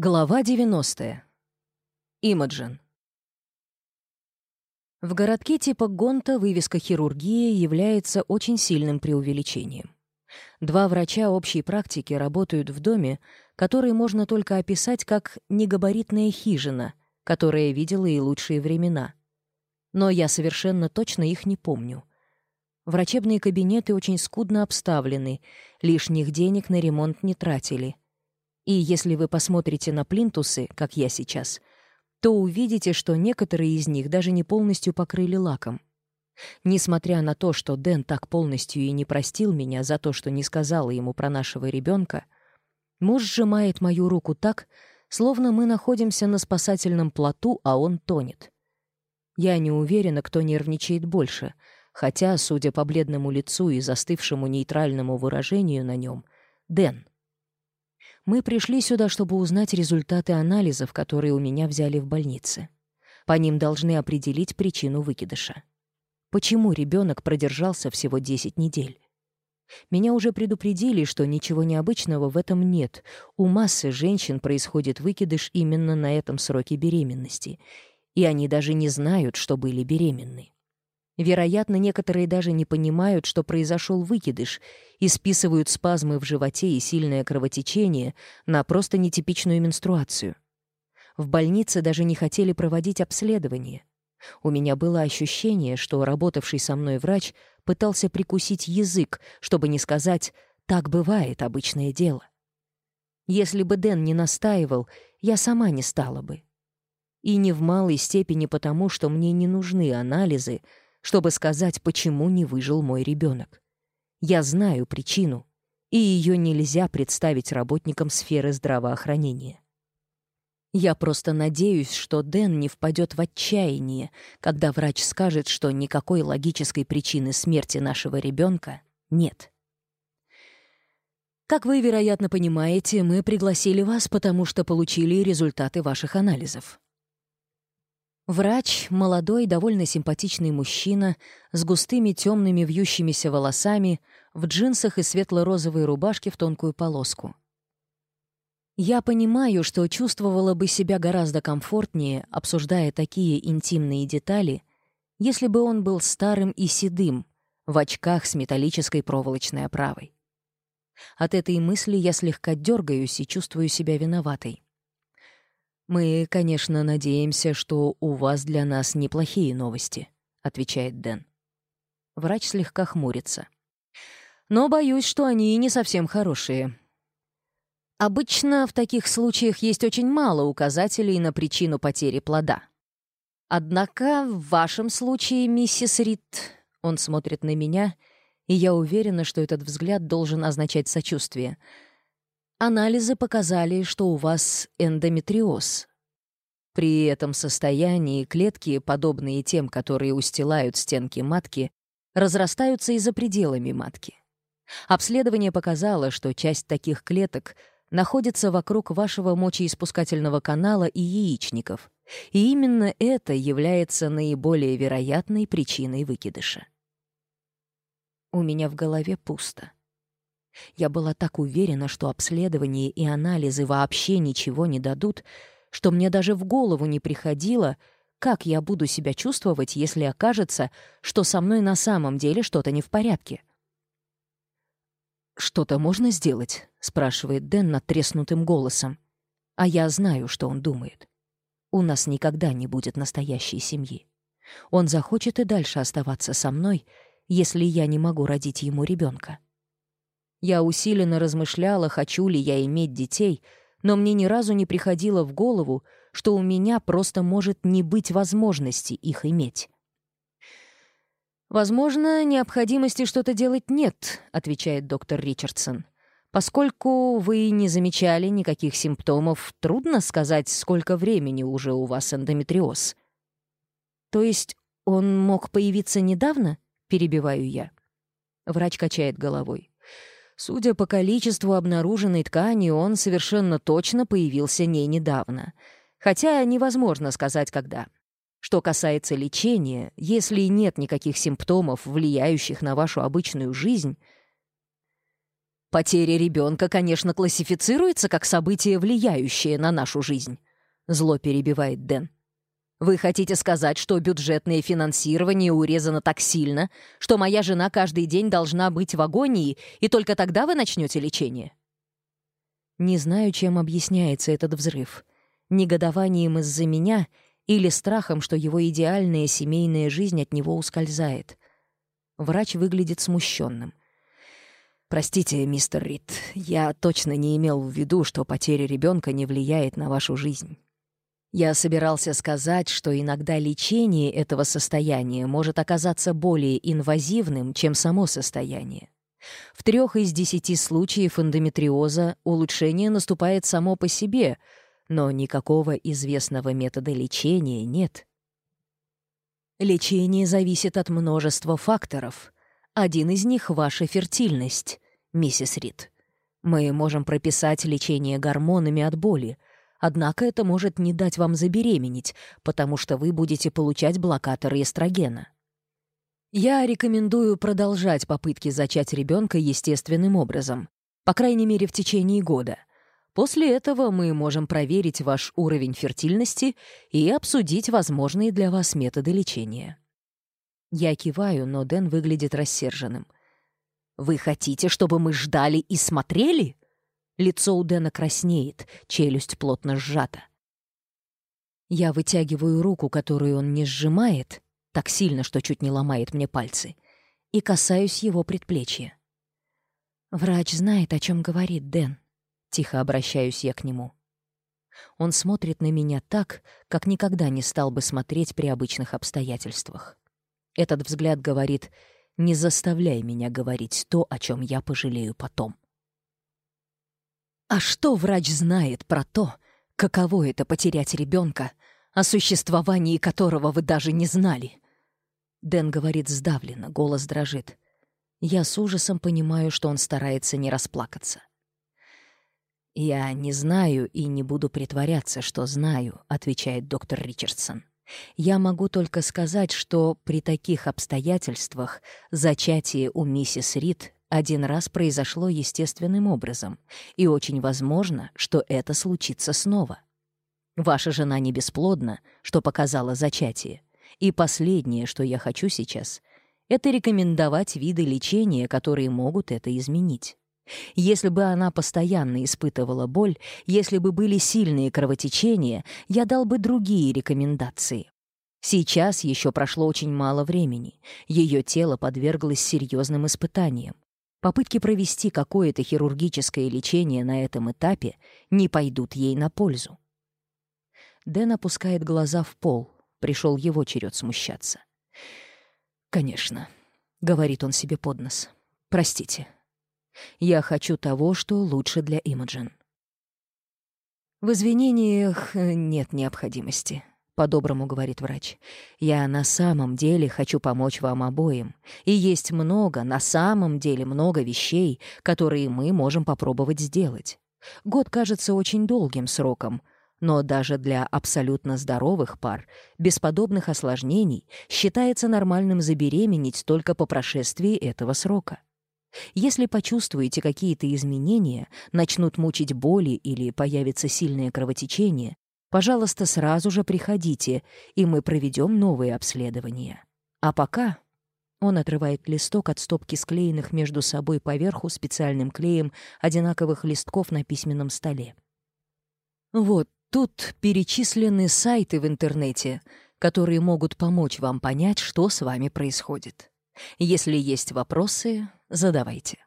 Глава 90. Имаджин. В городке типа Гонта вывеска хирургии является очень сильным преувеличением. Два врача общей практики работают в доме, который можно только описать как негабаритная хижина, которая видела и лучшие времена. Но я совершенно точно их не помню. Врачебные кабинеты очень скудно обставлены, лишних денег на ремонт не тратили — и если вы посмотрите на плинтусы, как я сейчас, то увидите, что некоторые из них даже не полностью покрыли лаком. Несмотря на то, что Дэн так полностью и не простил меня за то, что не сказала ему про нашего ребенка, муж сжимает мою руку так, словно мы находимся на спасательном плоту, а он тонет. Я не уверена, кто нервничает больше, хотя, судя по бледному лицу и застывшему нейтральному выражению на нем, Дэн — мы пришли сюда, чтобы узнать результаты анализов, которые у меня взяли в больнице. По ним должны определить причину выкидыша. Почему ребенок продержался всего 10 недель? Меня уже предупредили, что ничего необычного в этом нет. У массы женщин происходит выкидыш именно на этом сроке беременности. И они даже не знают, что были беременны. Вероятно, некоторые даже не понимают, что произошел выкидыш, и списывают спазмы в животе и сильное кровотечение на просто нетипичную менструацию. В больнице даже не хотели проводить обследование. У меня было ощущение, что работавший со мной врач пытался прикусить язык, чтобы не сказать «так бывает обычное дело». Если бы Дэн не настаивал, я сама не стала бы. И не в малой степени потому, что мне не нужны анализы, чтобы сказать, почему не выжил мой ребенок. Я знаю причину, и ее нельзя представить работникам сферы здравоохранения. Я просто надеюсь, что Дэн не впадет в отчаяние, когда врач скажет, что никакой логической причины смерти нашего ребенка нет. Как вы, вероятно, понимаете, мы пригласили вас, потому что получили результаты ваших анализов. Врач, молодой, довольно симпатичный мужчина, с густыми темными вьющимися волосами, в джинсах и светло-розовой рубашке в тонкую полоску. Я понимаю, что чувствовала бы себя гораздо комфортнее, обсуждая такие интимные детали, если бы он был старым и седым, в очках с металлической проволочной оправой. От этой мысли я слегка дергаюсь и чувствую себя виноватой. «Мы, конечно, надеемся, что у вас для нас неплохие новости», — отвечает Дэн. Врач слегка хмурится. «Но боюсь, что они не совсем хорошие». Обычно в таких случаях есть очень мало указателей на причину потери плода. Однако в вашем случае, миссис Рид, он смотрит на меня, и я уверена, что этот взгляд должен означать сочувствие — Анализы показали, что у вас эндометриоз. При этом состоянии клетки, подобные тем, которые устилают стенки матки, разрастаются и за пределами матки. Обследование показало, что часть таких клеток находится вокруг вашего мочеиспускательного канала и яичников, и именно это является наиболее вероятной причиной выкидыша. У меня в голове пусто. Я была так уверена, что обследование и анализы вообще ничего не дадут, что мне даже в голову не приходило, как я буду себя чувствовать, если окажется, что со мной на самом деле что-то не в порядке. «Что-то можно сделать?» — спрашивает Дэн надтреснутым голосом. А я знаю, что он думает. У нас никогда не будет настоящей семьи. Он захочет и дальше оставаться со мной, если я не могу родить ему ребенка. Я усиленно размышляла, хочу ли я иметь детей, но мне ни разу не приходило в голову, что у меня просто может не быть возможности их иметь. «Возможно, необходимости что-то делать нет», — отвечает доктор Ричардсон. «Поскольку вы не замечали никаких симптомов, трудно сказать, сколько времени уже у вас эндометриоз». «То есть он мог появиться недавно?» — перебиваю я. Врач качает головой. Судя по количеству обнаруженной ткани, он совершенно точно появился не недавно. Хотя невозможно сказать, когда. Что касается лечения, если нет никаких симптомов, влияющих на вашу обычную жизнь, «Потеря ребенка, конечно, классифицируется как событие, влияющее на нашу жизнь», — зло перебивает Дэн. Вы хотите сказать, что бюджетное финансирование урезано так сильно, что моя жена каждый день должна быть в агонии, и только тогда вы начнете лечение? Не знаю, чем объясняется этот взрыв. Негодованием из-за меня или страхом, что его идеальная семейная жизнь от него ускользает. Врач выглядит смущенным. «Простите, мистер Рид, я точно не имел в виду, что потеря ребенка не влияет на вашу жизнь». Я собирался сказать, что иногда лечение этого состояния может оказаться более инвазивным, чем само состояние. В трех из десяти случаев эндометриоза улучшение наступает само по себе, но никакого известного метода лечения нет. Лечение зависит от множества факторов. Один из них — ваша фертильность, миссис Рид. Мы можем прописать лечение гормонами от боли — Однако это может не дать вам забеременеть, потому что вы будете получать блокаторы эстрогена. Я рекомендую продолжать попытки зачать ребенка естественным образом, по крайней мере в течение года. После этого мы можем проверить ваш уровень фертильности и обсудить возможные для вас методы лечения. Я киваю, но Дэн выглядит рассерженным. «Вы хотите, чтобы мы ждали и смотрели?» Лицо у Дэна краснеет, челюсть плотно сжата. Я вытягиваю руку, которую он не сжимает, так сильно, что чуть не ломает мне пальцы, и касаюсь его предплечья. «Врач знает, о чем говорит Дэн», — тихо обращаюсь я к нему. Он смотрит на меня так, как никогда не стал бы смотреть при обычных обстоятельствах. Этот взгляд говорит «не заставляй меня говорить то, о чем я пожалею потом». А что врач знает про то, каково это потерять ребенка, о существовании которого вы даже не знали? Дэн говорит сдавленно, голос дрожит. Я с ужасом понимаю, что он старается не расплакаться. «Я не знаю и не буду притворяться, что знаю», — отвечает доктор Ричардсон. «Я могу только сказать, что при таких обстоятельствах зачатие у миссис Рид один раз произошло естественным образом, и очень возможно, что это случится снова. Ваша жена не бесплодна, что показало зачатие. И последнее, что я хочу сейчас, это рекомендовать виды лечения, которые могут это изменить. Если бы она постоянно испытывала боль, если бы были сильные кровотечения, я дал бы другие рекомендации. Сейчас еще прошло очень мало времени. Ее тело подверглось серьезным испытаниям. Попытки провести какое-то хирургическое лечение на этом этапе не пойдут ей на пользу. Дэн опускает глаза в пол. Пришел его черед смущаться. «Конечно», — говорит он себе под нос. «Простите. Я хочу того, что лучше для Имаджин». В извинениях нет необходимости по-доброму говорит врач. Я на самом деле хочу помочь вам обоим. И есть много, на самом деле много вещей, которые мы можем попробовать сделать. Год кажется очень долгим сроком, но даже для абсолютно здоровых пар, без подобных осложнений, считается нормальным забеременеть только по прошествии этого срока. Если почувствуете какие-то изменения, начнут мучить боли или появится сильное кровотечение, Пожалуйста, сразу же приходите, и мы проведем новые обследования. А пока...» Он отрывает листок от стопки склеенных между собой поверху специальным клеем одинаковых листков на письменном столе. «Вот тут перечислены сайты в интернете, которые могут помочь вам понять, что с вами происходит. Если есть вопросы, задавайте».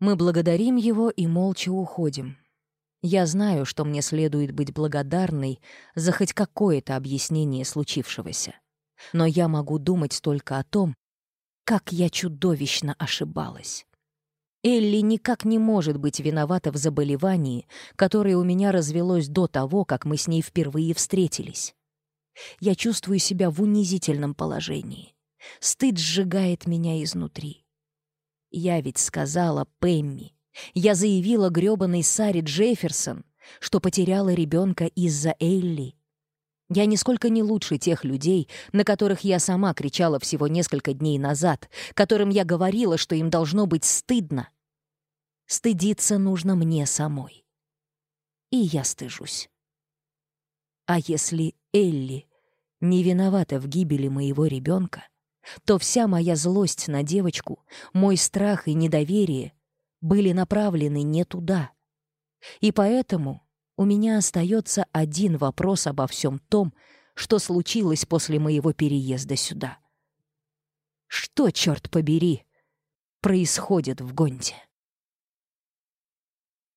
Мы благодарим его и молча уходим. Я знаю, что мне следует быть благодарной за хоть какое-то объяснение случившегося. Но я могу думать только о том, как я чудовищно ошибалась. Элли никак не может быть виновата в заболевании, которое у меня развелось до того, как мы с ней впервые встретились. Я чувствую себя в унизительном положении. Стыд сжигает меня изнутри. Я ведь сказала Пэмми, я заявила грёбаной Саре Джефферсон, что потеряла ребенка из-за Элли. Я нисколько не лучше тех людей, на которых я сама кричала всего несколько дней назад, которым я говорила, что им должно быть стыдно. Стыдиться нужно мне самой. И я стыжусь. А если Элли не виновата в гибели моего ребенка, то вся моя злость на девочку, мой страх и недоверие были направлены не туда. И поэтому у меня остается один вопрос обо всем том, что случилось после моего переезда сюда. Что, черт побери, происходит в Гонте?